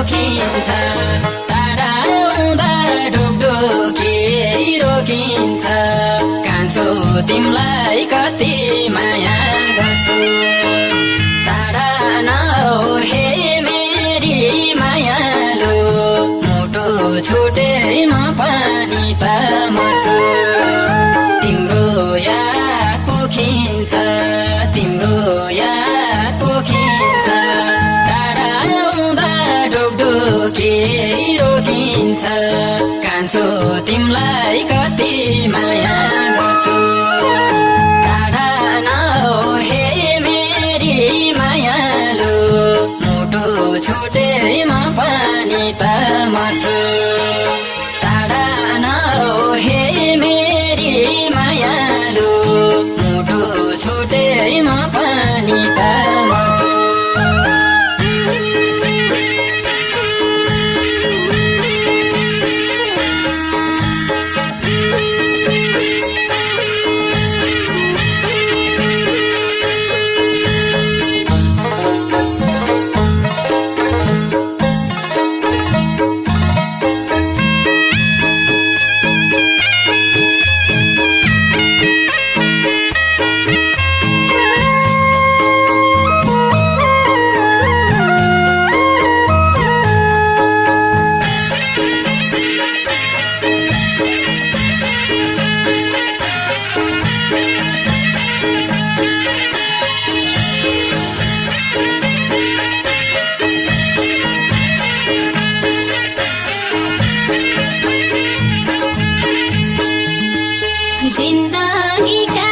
रोकिन्छ तारा ढोकढोकी रोकिन्छ कान्छो तिमीलाई कति माया गर्छु तारा नौ हे मेरी मायालु मोटो छुटे म पानी त मर्छु तिम्रो याद पोखिन्छ तिमीलाई कति माया गर्छु टाढा नहो हे मेरी मायालु मुटु छुटेमा पानी त मर्छु जिन्दगी का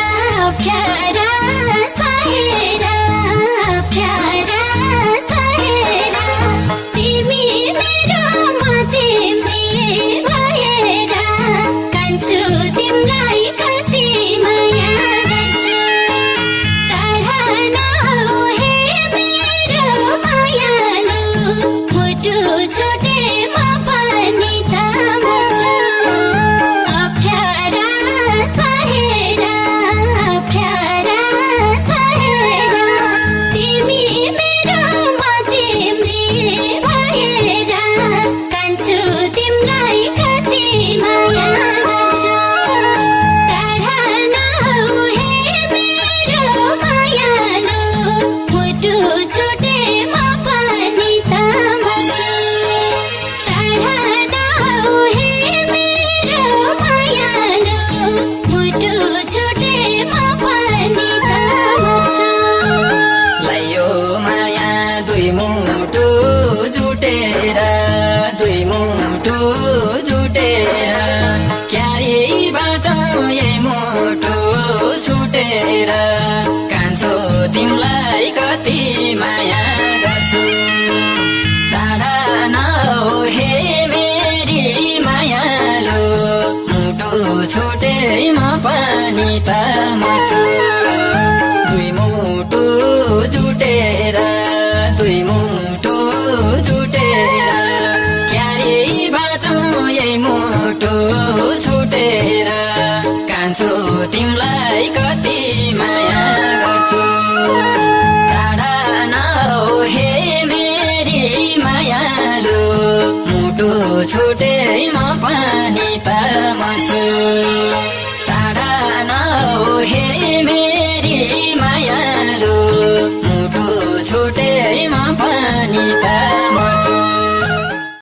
त